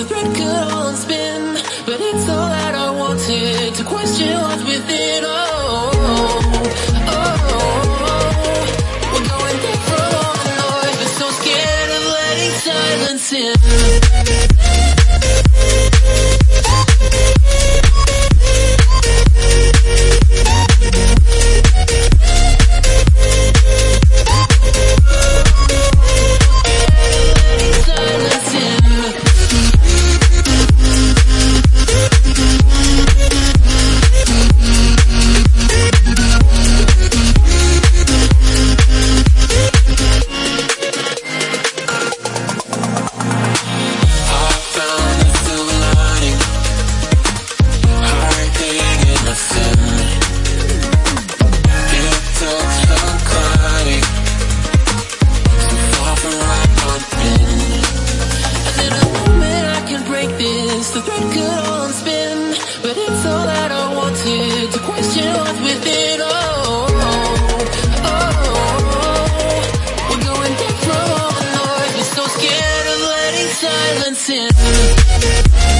the thread could all unspin, but it's all that I wanted to question what's within. Oh, oh, oh, we're going back from all the noise, but so scared of letting silence in. I to question what's within. Oh, oh, we're going. We're so scared of letting silence in.